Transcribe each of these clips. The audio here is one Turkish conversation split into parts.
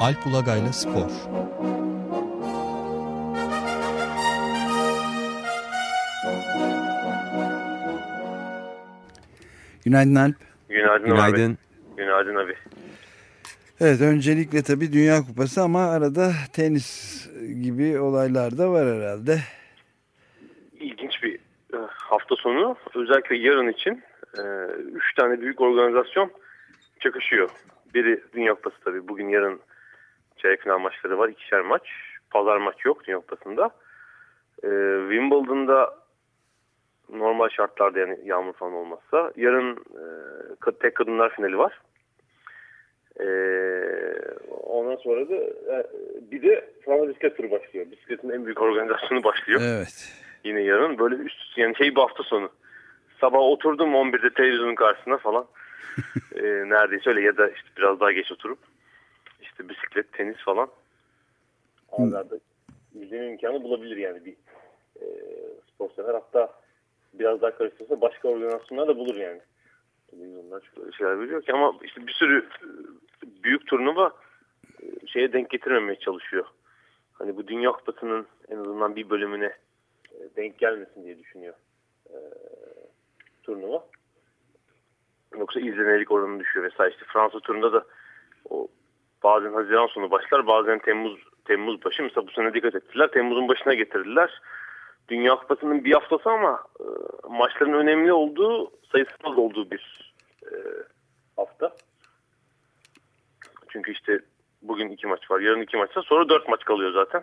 Alp Ulagay'la Spor Günaydın Alp. Günaydın, Günaydın. abi. Günaydın abi. Evet öncelikle tabii Dünya Kupası ama arada tenis gibi olaylar da var herhalde. İlginç bir e, hafta sonu. Özellikle yarın için e, üç tane büyük organizasyon çakışıyor. Biri Dünya Kupası tabii. Bugün yarın çeyrek final maçları var. ikişer maç. Pazar maç yok Dünya Kupası'nda. E, Wimbledon'da normal şartlarda yani yağmur falan olmazsa yarın e, tek kadınlar finali var. E, ondan sonra da e, bir de Fransa bisiklet turu başlıyor. Bisikletin en büyük organizasyonu başlıyor. Evet. Yine yarın böyle üst yani şey bir hafta sonu. Sabah oturdum 11'de televizyonun karşısına falan. e, neredeyse öyle ya da işte biraz daha geç oturup işte bisiklet, tenis falan. Aralarda izleme imkanı bulabilir yani bir e, spor sever. Hatta biraz daha karıştırırsa başka organizasyonlar da bulur yani. Televizyonlar çok öyle şeyler veriyor ki ama işte bir sürü e, büyük turnuva e, şeye denk getirmemeye çalışıyor. Hani bu Dünya Kupası'nın en azından bir bölümüne e, denk gelmesin diye düşünüyor e, turnuva. Yoksa izlenelik oranı düşüyor vesaire. İşte Fransa turunda da o bazen Haziran sonu başlar bazen Temmuz Temmuz başı. Mesela bu sene dikkat ettiler. Temmuz'un başına getirdiler. Dünya Kupası'nın bir haftası ama e, maçların önemli olduğu sayısız olduğu bir e, hafta. Çünkü işte bugün iki maç var. Yarın iki maçsa sonra dört maç kalıyor zaten.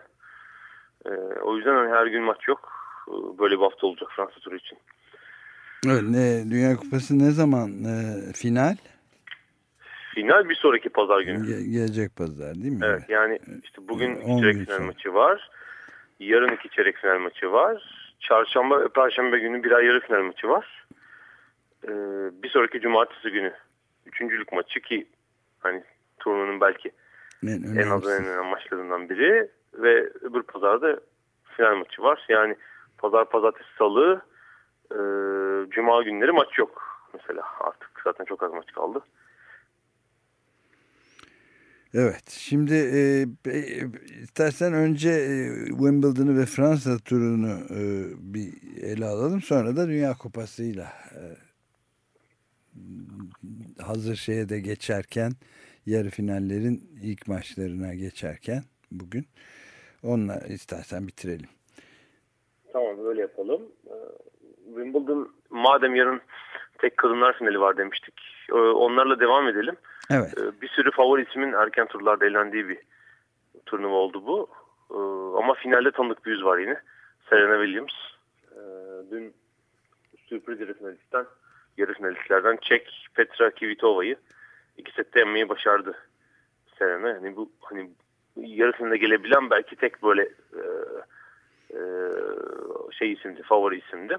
E, o yüzden hani her gün maç yok. E, böyle bir hafta olacak Fransa turu için. Ne, Dünya Kupası ne zaman e, final? Final bir sonraki pazar günü. Ge gelecek pazar değil mi? Evet yani işte bugün iki çeyrek final maçı var. Yarın iki çeyrek final maçı var. Çarşamba Perşembe günü birer yarı final maçı var. Ee, bir sonraki cumartesi günü üçüncülük maçı ki hani turnuvanın belki En, en az önemlisi. önemli maçlarından biri ve öbür pazarda final maçı var. Yani pazar, pazartesi, salı e, cuma günleri maç yok mesela artık zaten çok az maç kaldı. Evet. Şimdi e, e, istersen önce e, Wimbledon'ı ve Fransa turunu e, bir ele alalım. Sonra da Dünya Kupası'yla e, hazır şeye de geçerken yarı finallerin ilk maçlarına geçerken bugün onunla istersen bitirelim. Tamam öyle yapalım. Ee, Wimbledon madem yarın tek kadınlar finali var demiştik. e, Onlarla devam edelim. Evet. Ee, Bir sürü favori ismin erken turlarda eğlendiği bir turnuva oldu bu. Ee, Ama finalde tanıdık bir yüz var yine. Serena Williams. Ee, Dün sürpriz yarı finalistten, yarı finalistlerden Çek Petra Kvitova'yı iki sette yenmeyi başardı Serena. Yani bu hani yarı finale gelebilen belki tek böyle e, e, şey isimdi, favori isimdi.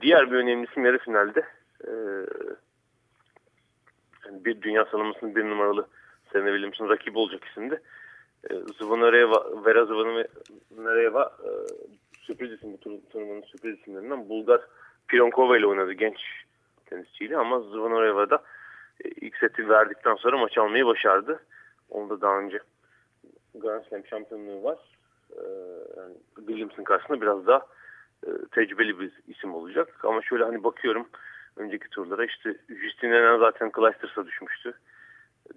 Diğer bir önemli isim yarı finalde e, bir dünya sıralamasının bir numaralı Serena Williams'ın rakibi olacak isimdi. E, Zvonareva, Vera Zvonareva e, sürpriz isim bu tur- turnuvanın sürpriz isimlerinden Bulgar Pironkova ile oynadı genç tenisçiyle ama Zvonareva da e, ilk seti verdikten sonra maç almayı başardı. Onu da daha önce Grand Slam şampiyonluğu var. Ee, yani Williams'ın karşısında biraz daha e, tecrübeli bir isim olacak. Ama şöyle hani bakıyorum önceki turlara işte Justin Henin zaten Clijsters'a düşmüştü.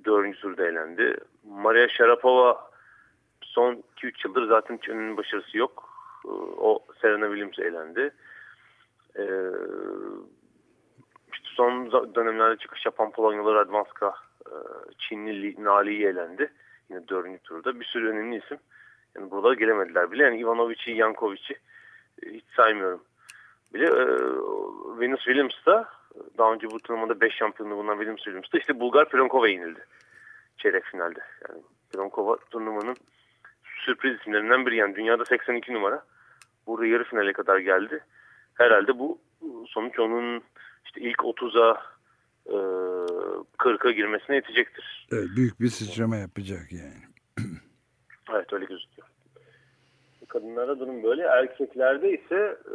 Dördüncü turda eğlendi. Maria Sharapova son 2-3 yıldır zaten önünün başarısı yok. Ee, O Serena Williams eğlendi. Ee, son dönemlerde çıkış yapan Polonyalı Radwanska e, Çinli Li- Nali'yi eğlendi. Yine dördüncü turda. Bir sürü önemli isim. Yani burada gelemediler bile. Yani Ivanovic'i, Yankovic'i e, hiç saymıyorum. Bile e, Venus Williams da daha önce bu turnuvada 5 şampiyonluğu bulunan Williams da işte Bulgar Pironkova'ya yenildi. Çeyrek finalde. Yani Pironkova turnuvanın sürpriz isimlerinden biri. Yani dünyada 82 numara. Burada yarı finale kadar geldi. Herhalde bu sonuç onun işte ilk 30'a e, 40'a girmesine yetecektir. Evet, büyük bir sıçrama yapacak yani. Evet öyle gözüküyor. Kadınlarda durum böyle. Erkeklerde ise e,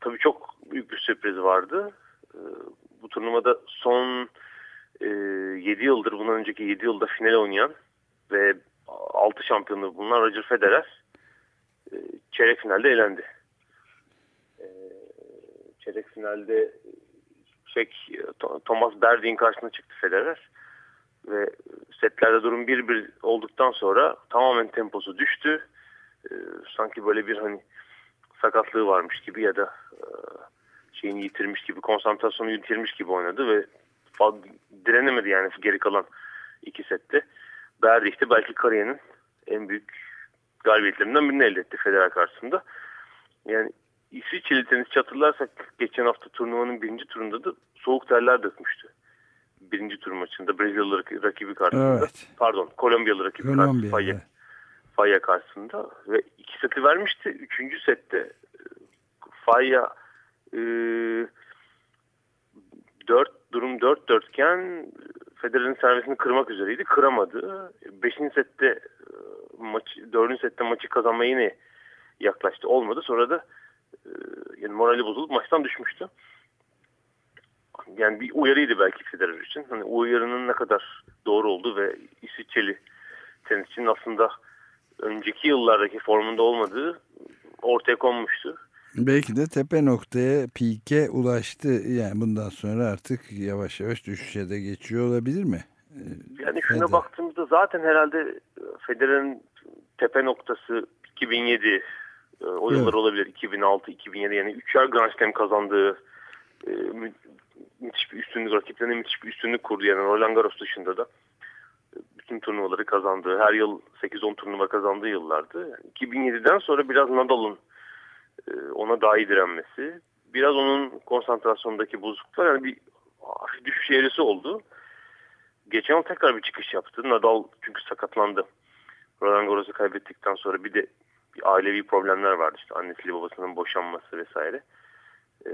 tabii çok büyük bir sürpriz vardı. E, bu turnuvada son e, 7 yıldır bundan önceki 7 yılda final oynayan ve 6 şampiyonluğu bulunan Roger Federer e, çeyrek finalde elendi. E, çeyrek finalde Çek Thomas Berdik'in karşısına çıktı Federer ve setlerde durum 1-1 olduktan sonra tamamen temposu düştü. E, sanki böyle bir hani sakatlığı varmış gibi ya da e, şeyini yitirmiş gibi, konsantrasyonu yitirmiş gibi oynadı ve direnemedi yani geri kalan iki sette. Berdik de belki kariyerinin en büyük galibiyetlerinden birini elde etti Federer karşısında. Yani İsviçreli tenisçi hatırlarsak geçen hafta turnuvanın birinci turunda da soğuk terler dökmüştü. Birinci tur maçında Brezilyalı rakibi karşısında. Evet. Pardon Kolombiyalı rakibi Kolombiya, karşısında. Evet. Faya karşısında. Ve iki seti vermişti. Üçüncü sette e, Faya e, 4 durum 4-4 iken Federer'in servisini kırmak üzereydi. Kıramadı. Beşinci sette e, maçı, dördüncü sette maçı kazanmaya yine yaklaştı. Olmadı. Sonra da e, yani morali bozulup maçtan düşmüştü. Yani bir uyarıydı belki Federer için. Hani uyarının ne kadar doğru olduğu ve İsviçreli tenisçinin aslında önceki yıllardaki formunda olmadığı ortaya konmuştu. Belki de tepe noktaya pike ulaştı. Yani bundan sonra artık yavaş yavaş düşüşe de geçiyor olabilir mi? Ee, yani şuna Federer. baktığımızda zaten herhalde Federer'in tepe noktası 2007 e, o yıllar evet. olabilir 2006 2007 yani 3'er Grand Slam kazandığı e, müthiş bir üstünlük rakiplerine müthiş bir üstünlük kurdu yani Roland Garros dışında da bütün turnuvaları kazandığı her yıl 8-10 turnuva kazandığı yıllardı. Yani 2007'den sonra biraz Nadal'ın e, ona daha direnmesi. Biraz onun konsantrasyondaki bozukluklar yani bir düşüş eğrisi oldu. Geçen yıl tekrar bir çıkış yaptı. Nadal çünkü sakatlandı. Roland Garros'u kaybettikten sonra bir de bir ailevi problemler vardı. İşte annesiyle babasının boşanması vesaire. Ee,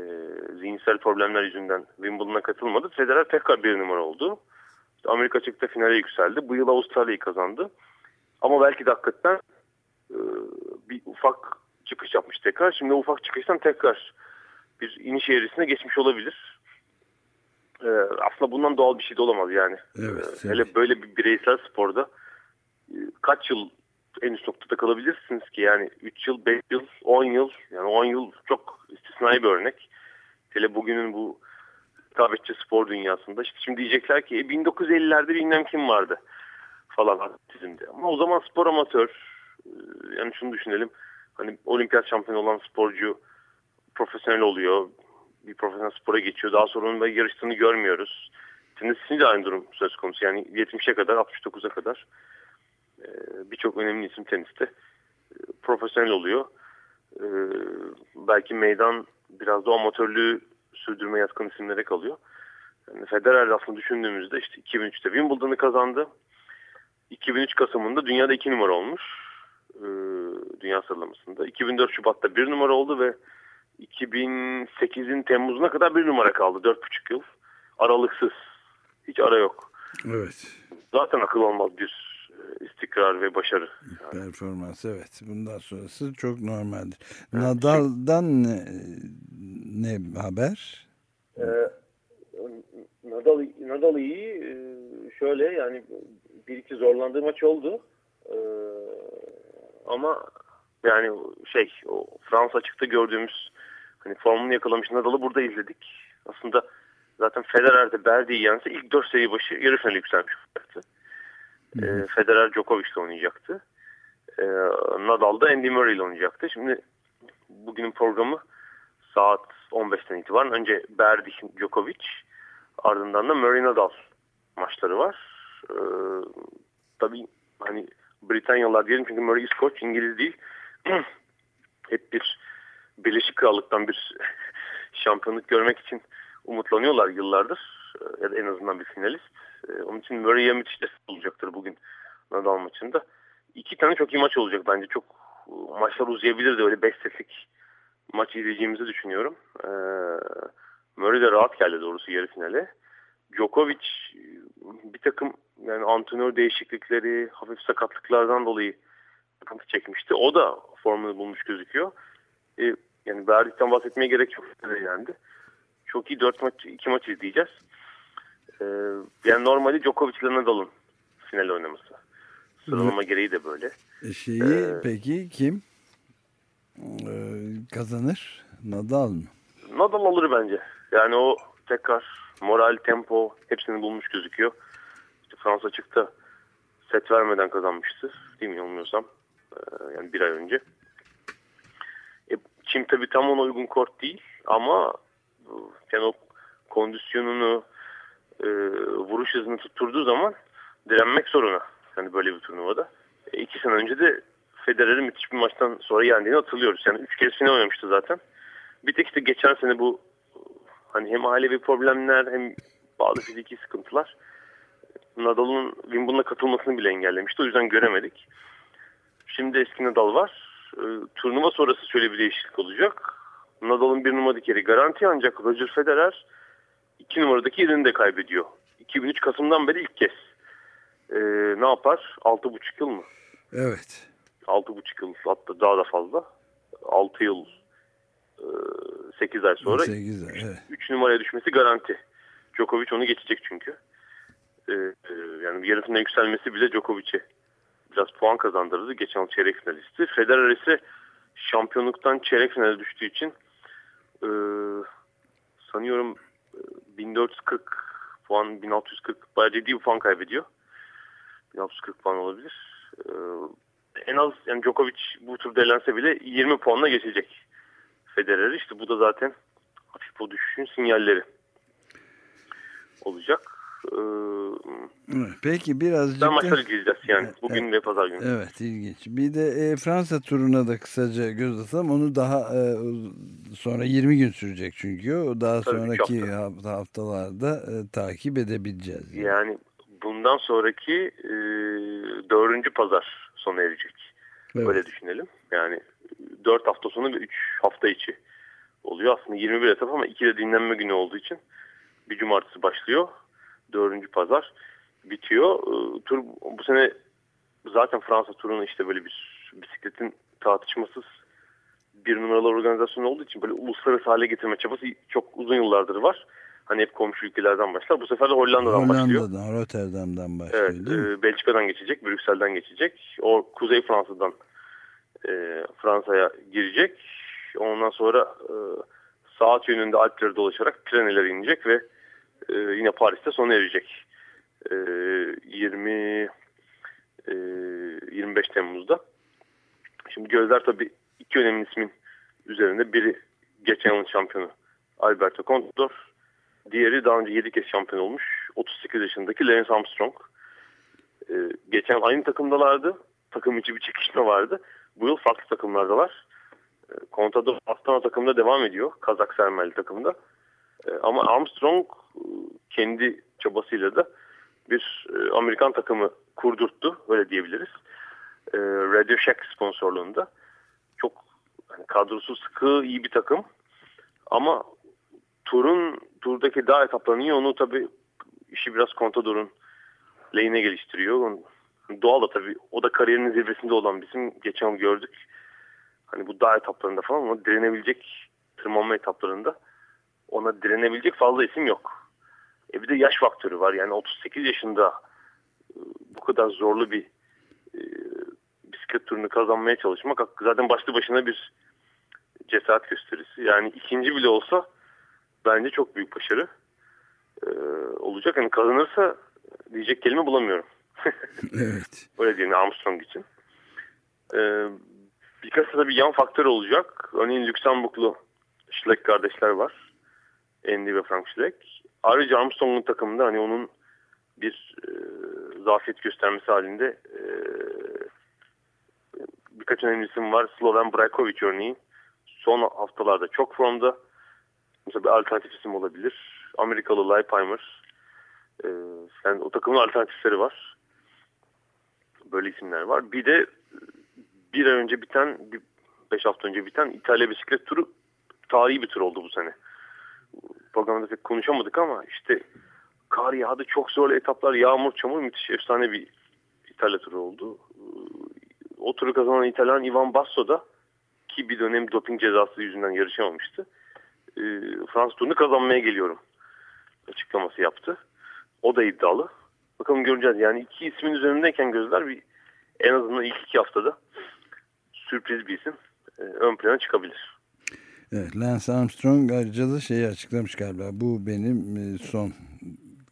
zihinsel problemler yüzünden Wimbledon'a katılmadı. Federer tekrar bir numara oldu. İşte Amerika çıktı finale yükseldi. Bu yıl Avustralya'yı kazandı. Ama belki de hakikaten e, bir ufak çıkış yapmış tekrar. Şimdi ufak çıkıştan tekrar bir iniş eğrisine geçmiş olabilir. Ee, aslında bundan doğal bir şey de olamaz yani. Evet, ee, hele böyle bir bireysel sporda e, kaç yıl en üst noktada kalabilirsiniz ki yani 3 yıl, 5 yıl, 10 yıl yani 10 yıl çok istisnai bir örnek. Hele bugünün bu tabetçi spor dünyasında işte şimdi diyecekler ki e, 1950'lerde bilmem kim vardı falan atletizmde. Ama o zaman spor amatör e, yani şunu düşünelim hani olimpiyat şampiyonu olan sporcu profesyonel oluyor. Bir profesyonel spora geçiyor. Daha sonra onun yarıştığını görmüyoruz. Tenis için de aynı durum söz konusu. Yani 70'e kadar 69'a kadar e, birçok önemli isim teniste e, profesyonel oluyor. E, belki meydan biraz da amatörlüğü sürdürme yatkın isimlere kalıyor. Yani Federer aslında düşündüğümüzde işte 2003'te Wimbledon'ı kazandı. 2003 Kasım'ında dünyada iki numara olmuş e, dünya sıralamasında. 2004 Şubat'ta bir numara oldu ve 2008'in Temmuz'una kadar bir numara kaldı. 4,5 yıl. Aralıksız. Hiç ara yok. Evet. Zaten akıl olmaz bir istikrar ve başarı. Yani. Performans evet. Bundan sonrası çok normaldir. Evet. Nadal'dan ne, ne haber? Ee, Nadal, Nadal iyi. Ee, şöyle yani bir iki zorlandığı maç oldu. Ee, ama yani şey o Fransa açıkta gördüğümüz hani formunu yakalamış Nadal'ı burada izledik. Aslında zaten Federer'de Berdi'yi yense ilk dört seri başı yarı finale yükselmiş olacaktı. E, Federer Djokovic ile oynayacaktı. E, Nadal da Andy Murray ile oynayacaktı. Şimdi bugünün programı saat 15'ten itibaren önce Berdi Djokovic ardından da Murray Nadal maçları var. E, tabii hani Britanyalılar diyelim çünkü Murray İskoç İngiliz değil. Hep bir Birleşik Krallık'tan bir şampiyonluk görmek için umutlanıyorlar yıllardır. Ya da en azından bir finalist. Ee, onun için Murray'e müthiş destek olacaktır bugün Nadal maçında. İki tane çok iyi maç olacak bence. Çok maçlar uzayabilir de öyle 5 setlik maç izleyeceğimizi düşünüyorum. Ee, Murray de rahat geldi doğrusu yarı finale. Djokovic bir takım yani antrenör değişiklikleri, hafif sakatlıklardan dolayı sıkıntı çekmişti. O da formunu bulmuş gözüküyor. E, yani Berdik'ten bahsetmeye gerek yok. Yani. Çok iyi 4 maç, 2 maç izleyeceğiz. E, yani normali Djokovic ile Nadal'ın final oynaması. Sıralama gereği de böyle. E, şeyi ee, peki kim ee, kazanır? Nadal mı? Nadal alır bence. Yani o tekrar moral, tempo hepsini bulmuş gözüküyor. İşte Fransa çıktı set vermeden kazanmıştı. Değil mi yanılmıyorsam. Ee, yani bir ay önce. E, Çim tabii tam ona uygun kort değil ama yani o kondisyonunu e, vuruş hızını tutturduğu zaman direnmek zoruna. Yani böyle bir turnuvada. E, iki sene önce de Federer'in müthiş bir maçtan sonra yendiğini hatırlıyoruz. Yani üç kez final oynamıştı zaten. Bir tek işte geçen sene bu hani hem ailevi problemler hem bazı fiziki sıkıntılar Nadal'ın Wimbledon'a katılmasını bile engellemişti. O yüzden göremedik. Şimdi eski Nadal var. E, turnuva sonrası şöyle bir değişiklik olacak. Nadal'ın bir numaradaki yeri garanti ancak Roger Federer iki numaradaki yerini de kaybediyor. 2003 Kasım'dan beri ilk kez. E, ne yapar? 6,5 yıl mı? Evet. 6,5 yıl hatta daha da fazla. 6 yıl e, 8 ay sonra 8 ay, evet. 3 numaraya düşmesi garanti. Djokovic onu geçecek çünkü. E, e, yani yarısına yükselmesi bile Djokovic'e biraz puan kazandırdı. Geçen yıl çeyrek finalisti. Federer ise şampiyonluktan çeyrek finale düştüğü için e, sanıyorum 1440 e, puan 1640 bayağı ciddi bir puan kaybediyor. 1640 puan olabilir. E, en az yani Djokovic bu turda elense bile 20 puanla geçecek Federer. İşte bu da zaten hafif o düşüşün sinyalleri olacak. Peki birazcık da... maçları izleyeceğiz yani bugün evet, ve pazar günü. Evet ilginç. Bir de e, Fransa turuna da kısaca göz atalım. Onu daha e, sonra 20 gün sürecek çünkü. O daha Tabii sonraki hafta. haftalarda e, takip edebileceğiz. Yani. yani bundan sonraki e, dördüncü pazar sona erecek. Evet. Öyle düşünelim. Yani 4 hafta sonu ve 3 hafta içi oluyor. Aslında 21 etap ama 2 de dinlenme günü olduğu için bir cumartesi başlıyor dördüncü pazar bitiyor. Ee, tur bu sene zaten Fransa turunu işte böyle bir bisikletin tartışmasız bir numaralı organizasyon olduğu için böyle uluslararası hale getirme çabası çok uzun yıllardır var. Hani hep komşu ülkelerden başlar. Bu sefer de Hollanda'dan, Hollanda'dan başlıyor. Hollanda'dan, Rotterdam'dan başlıyor evet, e, Belçika'dan geçecek, Brüksel'den geçecek. O Kuzey Fransa'dan e, Fransa'ya girecek. Ondan sonra e, saat yönünde Alpleri dolaşarak Pirenelere inecek ve e, yine Paris'te sona erecek. E, 20 e, 25 Temmuz'da. Şimdi gözler tabii iki önemli ismin üzerinde. Biri geçen yılın şampiyonu Alberto Contador. Diğeri daha önce 7 kez şampiyon olmuş. 38 yaşındaki Lance Armstrong. Ee, geçen aynı takımdalardı. Takım içi bir çekişme vardı. Bu yıl farklı takımlardalar. Ee, Contador Astana takımında devam ediyor. Kazak Sermeli takımda. Ee, ama Armstrong kendi çabasıyla da bir e, Amerikan takımı kurdurttu. Öyle diyebiliriz. E, Radio Shack sponsorluğunda. Çok hani kadrosu sıkı, iyi bir takım. Ama turun turdaki dağ etaplarının yoğunluğu tabii işi biraz Contador'un lehine geliştiriyor. Doğal da tabii o da kariyerinin zirvesinde olan bizim geçen yıl gördük. Hani bu dağ etaplarında falan ama direnebilecek tırmanma etaplarında ona direnebilecek fazla isim yok. E bir de yaş faktörü var. Yani 38 yaşında e, bu kadar zorlu bir e, bisiklet turunu kazanmaya çalışmak zaten başlı başına bir cesaret gösterisi. Yani ikinci bile olsa bence çok büyük başarı e, olacak. Yani kazanırsa diyecek kelime bulamıyorum. evet. Öyle diyeyim Armstrong için. E, birkaç da bir yan faktör olacak. Örneğin Lüksemburglu Schleck kardeşler var. Andy ve Frank Schleck. Ayrıca Armstrong'un takımında hani onun bir e, zafiyet göstermesi halinde e, birkaç önemli isim var. Sloven Brajkovic örneğin. Son haftalarda çok formda. Mesela bir alternatif isim olabilir. Amerikalı Leipheimer. E, yani o takımın alternatifleri var. Böyle isimler var. Bir de bir ay önce biten, bir beş hafta önce biten İtalya bisiklet turu tarihi bir tur oldu bu sene programda pek konuşamadık ama işte kar yağdı çok zorlu etaplar yağmur çamur müthiş efsane bir İtalya turu oldu. O turu kazanan İtalyan Ivan Basso da ki bir dönem doping cezası yüzünden yarışamamıştı. E, Fransız turunu kazanmaya geliyorum açıklaması yaptı. O da iddialı. Bakalım göreceğiz. Yani iki ismin üzerindeyken gözler bir en azından ilk iki haftada sürpriz bir isim e, ön plana çıkabilir. Evet, Lance Armstrong ayrıca da şeyi açıklamış galiba. Bu benim e, son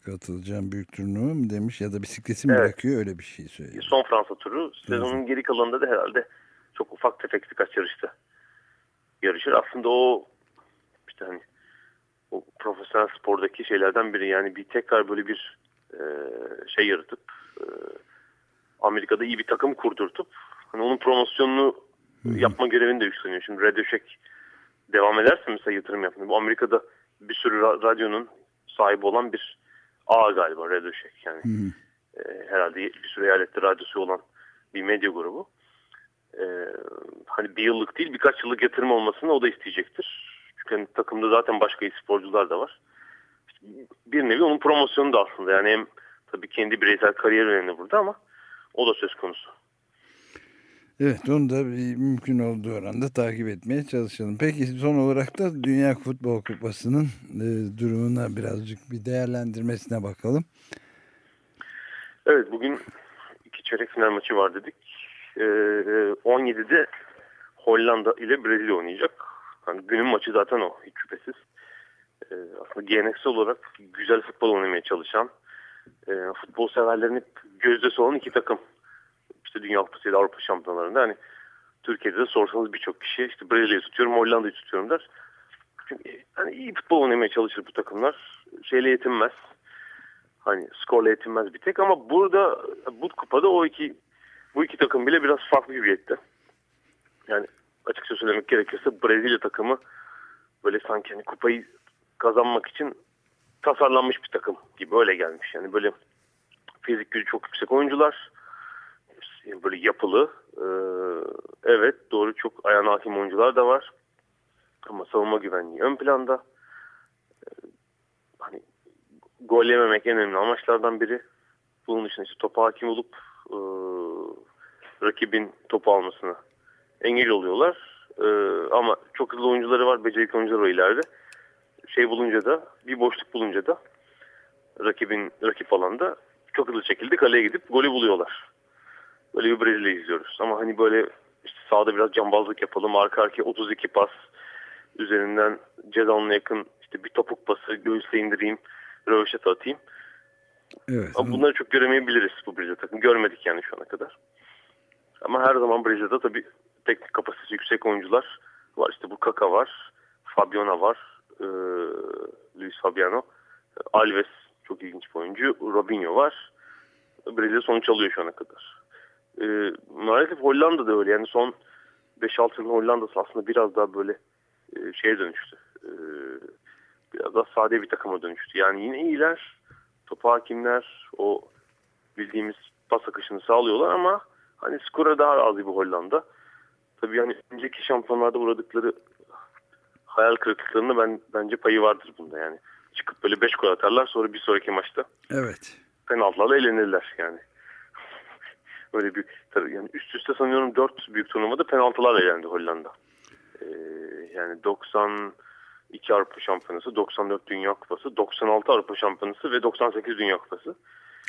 katılacağım büyük turnuva demiş ya da bisikleti mi evet. bırakıyor öyle bir şey söylüyor. Son Fransa turu. Sezonun evet. geri kalanında da herhalde çok ufak tefek birkaç yarışta yarışır. Aslında o işte hani o profesyonel spordaki şeylerden biri yani bir tekrar böyle bir e, şey yaratıp e, Amerika'da iyi bir takım kurdurtup hani onun promosyonunu Hı -hı. yapma görevini de üstleniyor. Şimdi Radio Shack devam ederse mesela yatırım yapmıyor. Bu Amerika'da bir sürü radyonun sahibi olan bir ağ galiba Radio Shack. Yani E, herhalde bir sürü eyalette radyosu olan bir medya grubu. E, hani bir yıllık değil birkaç yıllık yatırım olmasını o da isteyecektir. Çünkü hani takımda zaten başka sporcular da var. İşte bir nevi onun promosyonu da aslında. Yani hem tabii kendi bireysel kariyer önemli burada ama o da söz konusu. Evet onu da mümkün olduğu oranda takip etmeye çalışalım. Peki son olarak da Dünya Futbol Kupası'nın e, durumuna birazcık bir değerlendirmesine bakalım. Evet bugün iki çeyrek final maçı var dedik. E, 17'de Hollanda ile Brezilya oynayacak. Yani günün maçı zaten o hiç şüphesiz. E, aslında geleneksel olarak güzel futbol oynamaya çalışan, e, futbol severlerin hep gözdesi olan iki takım işte Dünya Kupası ya da Avrupa Şampiyonlarında hani Türkiye'de de sorsanız birçok kişi işte Brezilya'yı tutuyorum Hollanda'yı tutuyorum der. Çünkü hani iyi futbol oynamaya çalışır bu takımlar. Şeyle yetinmez. Hani skorla yetinmez bir tek ama burada bu kupada o iki bu iki takım bile biraz farklı hüviyette. Yani açıkça söylemek gerekirse Brezilya takımı böyle sanki hani kupayı kazanmak için tasarlanmış bir takım gibi öyle gelmiş. Yani böyle fizik gücü çok yüksek oyuncular böyle yapılı. E, evet doğru çok ayağına hakim oyuncular da var. Ama savunma güvenliği ön planda. E, hani gol yememek en önemli amaçlardan biri. Bunun dışında işte topa hakim olup e, rakibin topu almasına engel oluyorlar. E, ama çok hızlı oyuncuları var, becerikli oyuncular var ileride. Şey bulunca da, bir boşluk bulunca da rakibin rakip alanda çok hızlı şekilde kaleye gidip golü buluyorlar. Böyle bir Brezilya izliyoruz. Ama hani böyle işte sağda biraz cambazlık yapalım. Arka arkaya 32 pas üzerinden cezanına yakın işte bir topuk pası göğüsle indireyim. Röveşat atayım. Evet, Ama bunları çok göremeyebiliriz bu Brezilya takım. Görmedik yani şu ana kadar. Ama her zaman Brezilya'da tabii teknik kapasitesi yüksek oyuncular var. İşte bu Kaka var. Fabiana var. E, Luis Fabiano. Alves çok ilginç bir oyuncu. Robinho var. Brezilya sonuç alıyor şu ana kadar. E, maalesef Hollanda da öyle. Yani son 5-6 yılın Hollanda'sı aslında biraz daha böyle e, şeye dönüştü. E, biraz daha sade bir takıma dönüştü. Yani yine iyiler, topa hakimler, o bildiğimiz pas akışını sağlıyorlar ama hani skora daha az bir Hollanda. Tabii yani önceki şampiyonlarda uğradıkları hayal kırıklıklarında ben bence payı vardır bunda yani. Çıkıp böyle 5 gol atarlar sonra bir sonraki maçta. Evet. Penaltılarla eğlenirler yani. Öyle bir yani üst üste sanıyorum 4 büyük turnuvada penaltılarla elendi Hollanda. Ee, yani 92 Avrupa Şampiyonası, 94 Dünya Kupası, 96 Avrupa Şampiyonası ve 98 Dünya Kupası.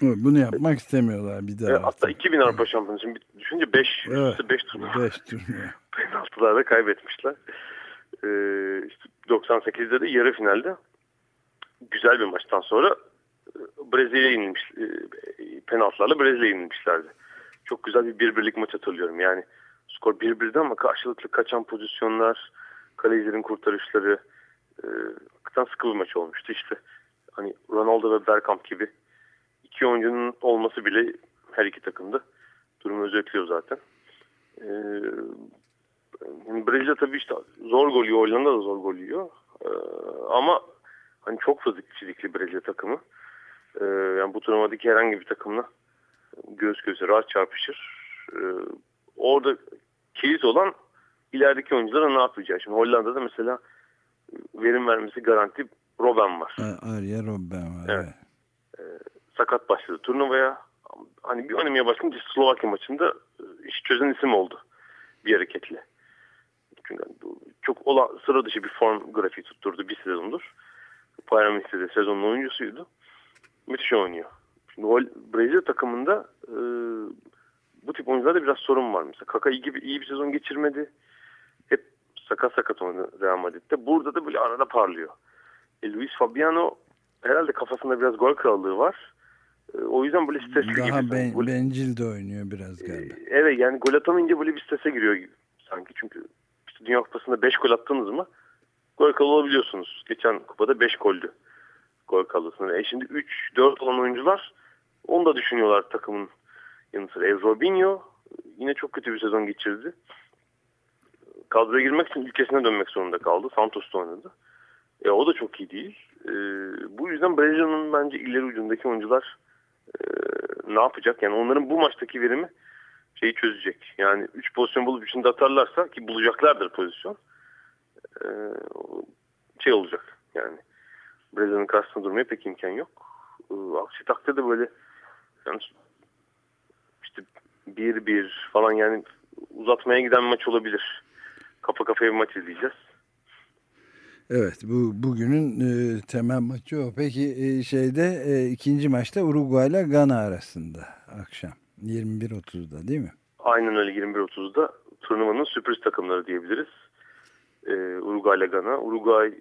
Evet, bunu yapmak istemiyorlar bir daha. E, hatta 2000 Avrupa Şampiyonası. Şimdi düşünce 5 evet, 5 turnuva. 5 turnuva. Penaltılarda kaybetmişler. Ee, işte 98'de de yarı finalde güzel bir maçtan sonra e, Brezilya inilmiş e, penaltılarla Brezilya inilmişlerdi çok güzel bir bir birlik maç hatırlıyorum. Yani skor 1-1'di ama karşılıklı kaçan pozisyonlar, kalecilerin kurtarışları e, sıkı bir maç olmuştu. İşte hani Ronaldo ve Bergkamp gibi iki oyuncunun olması bile her iki takımda durumu özetliyor zaten. E, Brezilya tabii işte zor gol yiyor, Hollanda da zor gol yiyor. E, ama hani çok fizikli Brezilya takımı. E, yani bu turnuvadaki herhangi bir takımla göz göze rahat çarpışır. Ee, orada kilit olan ilerideki oyunculara ne yapacağı. Şimdi Hollanda'da mesela verim vermesi garanti Robben var. Arya Robben var. Evet. Ee, sakat başladı turnuvaya. Hani bir oynamaya başlayınca Slovakya maçında e, iş çözen isim oldu. Bir hareketle. Çünkü çok olan, sıra dışı bir form grafiği tutturdu bir sezondur. Bayram de sezonun oyuncusuydu. Müthiş oynuyor. Şimdi o Brezilya takımında e, bu tip oyuncularda biraz sorun var. Mesela Kaka iyi, gibi, iyi bir sezon geçirmedi. Hep sakat sakat oynadı Real Madrid'de. Burada da böyle arada parlıyor. E, Luis Fabiano herhalde kafasında biraz gol krallığı var. E, o yüzden böyle stresli Daha gibi. ben, Gol- bencil de oynuyor biraz e, galiba. evet yani gol atamayınca böyle bir strese giriyor gibi sanki. Çünkü işte Dünya Kupası'nda 5 gol attınız mı gol kralı olabiliyorsunuz. Geçen kupada 5 goldü gol krallısında. E şimdi 3-4 olan oyuncular onu da düşünüyorlar takımın yanı sıra. E, yine çok kötü bir sezon geçirdi. Kadroya girmek için ülkesine dönmek zorunda kaldı. Santos'ta oynadı. E, o da çok iyi değil. E, bu yüzden Brezilya'nın bence ileri ucundaki oyuncular e, ne yapacak? Yani onların bu maçtaki verimi şeyi çözecek. Yani 3 pozisyon bulup içinde atarlarsa ki bulacaklardır pozisyon. E, şey olacak. Yani Brezilya'nın karşısında durmaya pek imkan yok. E, aksi takdirde böyle yani işte 1-1 falan yani uzatmaya giden maç olabilir. Kafa kafaya bir maç izleyeceğiz. Evet bu bugünün e, temel maçı o. Peki e, şeyde e, ikinci maçta Uruguay ile Gana arasında akşam 21.30'da değil mi? Aynen öyle 21.30'da turnuvanın sürpriz takımları diyebiliriz. Ee, Uruguay ile Gana. Uruguay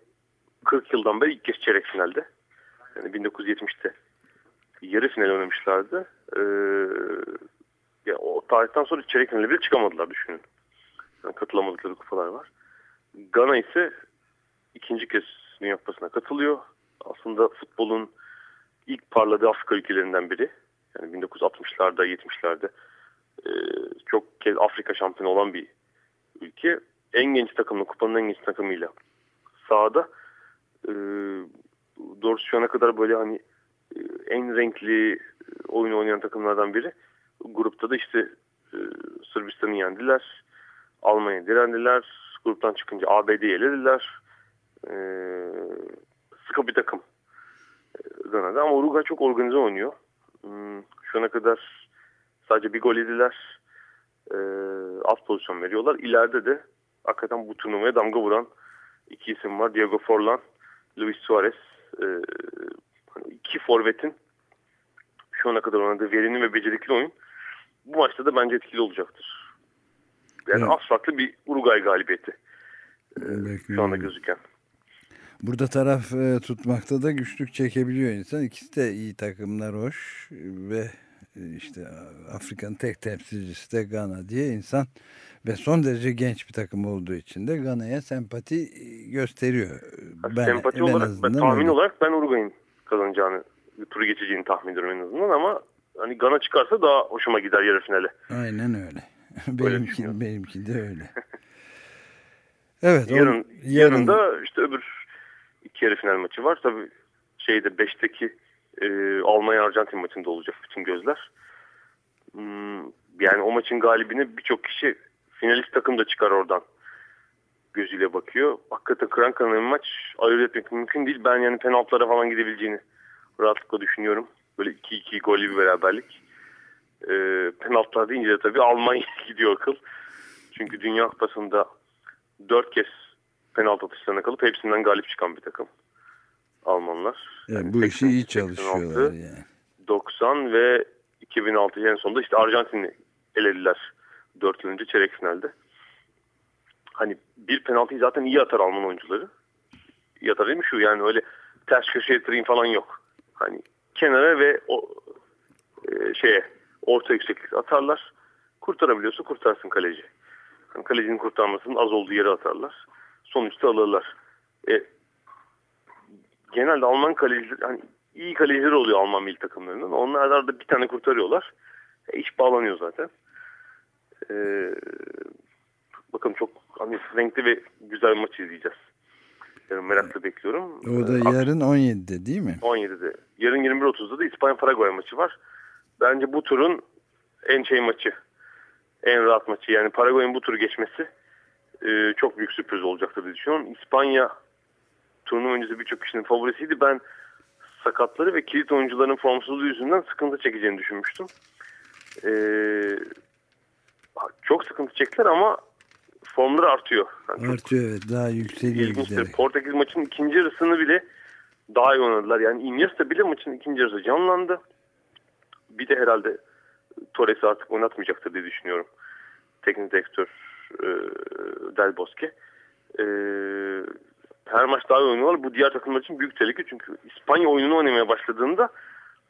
40 yıldan beri ilk kez çeyrek finalde. Yani 1970'te yarı final oynamışlardı. Ee, ya o tarihten sonra çeyrek finale bile çıkamadılar düşünün. Yani katılamadıkları kupalar var. Gana ise ikinci kez Dünya Kupası'na katılıyor. Aslında futbolun ilk parladığı Afrika ülkelerinden biri. Yani 1960'larda 70'lerde e, çok kez Afrika şampiyonu olan bir ülke. En genç takımla, kupanın en genç takımıyla sahada e, doğrusu şu ana kadar böyle hani e, en renkli oyun oynayan takımlardan biri. Grupta da işte e, Sırbistan'ı yendiler. Almanya'ya direndiler. Gruptan çıkınca ABD'yi elediler. E, sıkı bir takım. E, Gana'da ama Uruguay çok organize oynuyor. Hmm, şu ana kadar sadece bir gol yediler. E, alt pozisyon veriyorlar. İleride de hakikaten bu turnuvaya damga vuran iki isim var. Diego Forlan, Luis Suarez. E, iki forvetin şu ana kadar oynadığı verimli ve becerikli oyun bu maçta da bence etkili olacaktır. Yani Evet. az farklı bir Uruguay galibiyeti Belki şu anda gözüken. Burada taraf e, tutmakta da güçlük çekebiliyor insan. İkisi de iyi takımlar hoş ve e, işte Afrika'nın tek temsilcisi de Gana diye insan ve son derece genç bir takım olduğu için de Gana'ya sempati e, gösteriyor. Ben, Sempati en olarak, ben, tahmin öyle. olarak ben Uruguay'ın kazanacağını, turu geçeceğini tahmin ediyorum en azından ama hani Gana çıkarsa daha hoşuma gider yarı finale. Aynen öyle. Benimki, benimki de öyle. Evet. o- Yarın, yarın da işte öbür iki yarı final maçı var. Tabii şeyde 5'teki e, Almanya-Arjantin maçında olacak bütün gözler. Hmm, yani o maçın galibini birçok kişi finalist takım da çıkar oradan gözüyle bakıyor. Hakikaten kıran kanayan maç ayırt etmek mümkün değil. Ben yani penaltılara falan gidebileceğini rahatlıkla düşünüyorum. Böyle 2-2 gollü bir beraberlik. E, penaltılar deyince de tabii Almanya gidiyor akıl. Çünkü Dünya Kupası'nda 4 kez penaltı atışlarına kalıp hepsinden galip çıkan bir takım. Almanlar. Evet, Yani bu işi 80, iyi 86, çalışıyorlar yani. 90 ve 2006 en sonunda işte Arjantin'i elediler 4 yıl önce çeyrek finalde. Hani bir penaltıyı zaten iyi atar Alman oyuncuları. İyi atar değil mi şu yani öyle ters köşeye yatırayım falan yok. Hani kenara ve o e, şeye orta yükseklik atarlar. Kurtarabiliyorsa kurtarsın kaleci. Hani kalecinin kurtarmasının az olduğu yere atarlar. Sonuçta alırlar. E, genelde Alman kaleciler hani iyi kaleciler oluyor Alman milli takımlarının. Onlar da bir tane kurtarıyorlar. E, iş bağlanıyor zaten. E, bakalım çok hani renkli ve güzel bir maç izleyeceğiz. Yarın merakla bekliyorum. O da E, yarın 17'de değil mi? 17'de. Yarın 21.30'da da İspanya-Paraguay maçı var. Bence bu turun en şey maçı. En rahat maçı. Yani Paraguay'ın bu turu geçmesi e, çok büyük sürpriz olacaktır diye düşünüyorum. İspanya turnuva öncesi birçok kişinin favorisiydi. Ben sakatları ve kilit oyuncuların formsuzluğu yüzünden sıkıntı çekeceğini düşünmüştüm. E, çok sıkıntı çektiler ama formları artıyor. Yani Artıyor evet daha yükseliyor giderek. Portekiz maçının ikinci yarısını bile daha iyi oynadılar. Yani Iniesta bile maçın ikinci yarısı canlandı. Bir de herhalde Torres'i artık oynatmayacaktır diye düşünüyorum. Teknik direktör e, Del Bosque. E, her maç daha iyi oynuyorlar. Bu diğer takımlar için büyük tehlike. Çünkü İspanya oyununu oynamaya başladığında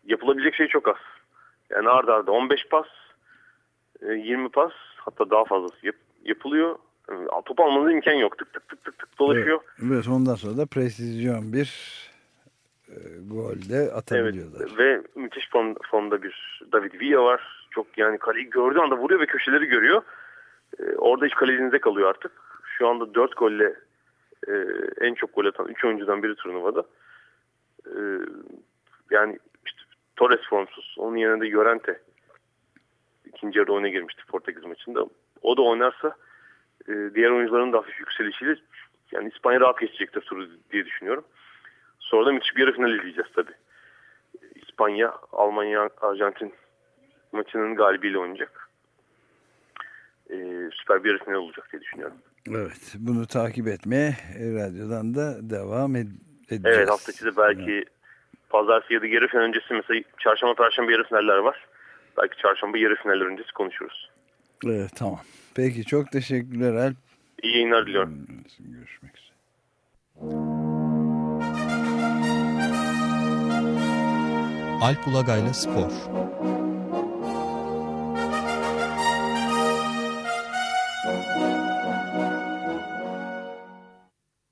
yapılabilecek şey çok az. Yani arda arda 15 pas, 20 pas hatta daha fazlası yap, yapılıyor. Yani top almanın imkan yok. Tık tık tık tık tık dolaşıyor. Evet, evet ondan sonra da presizyon bir e, gol de atabiliyorlar. Evet, ve müthiş form, formda bir David Villa var. Çok yani kaleyi gördüğü anda vuruyor ve köşeleri görüyor. E, orada hiç kalecinize kalıyor artık. Şu anda 4 golle e, en çok gol atan 3 oyuncudan biri turnuvada. E, yani işte Torres formsuz. Onun yanında Llorente ikinci yarıda oyuna girmişti Portekiz maçında. O da oynarsa e, diğer oyuncuların da hafif yükselişiyle yani İspanya rahat geçecektir turu diye düşünüyorum. Sonra da müthiş bir yarı final izleyeceğiz tabii. İspanya, Almanya, Arjantin maçının galibiyle oynayacak. Ee, süper bir yarı final olacak diye düşünüyorum. Evet, bunu takip etmeye radyodan da devam ed edeceğiz. Evet, hafta içi de belki evet. pazartesi ya da yarı final öncesi mesela çarşamba, perşembe yarı finaller var. Belki çarşamba yarı finaller öncesi konuşuruz. Evet, tamam. Peki, çok teşekkürler Alp. İyi yayınlar diliyorum. Görüşmek üzere. Alp Ulagay'la Spor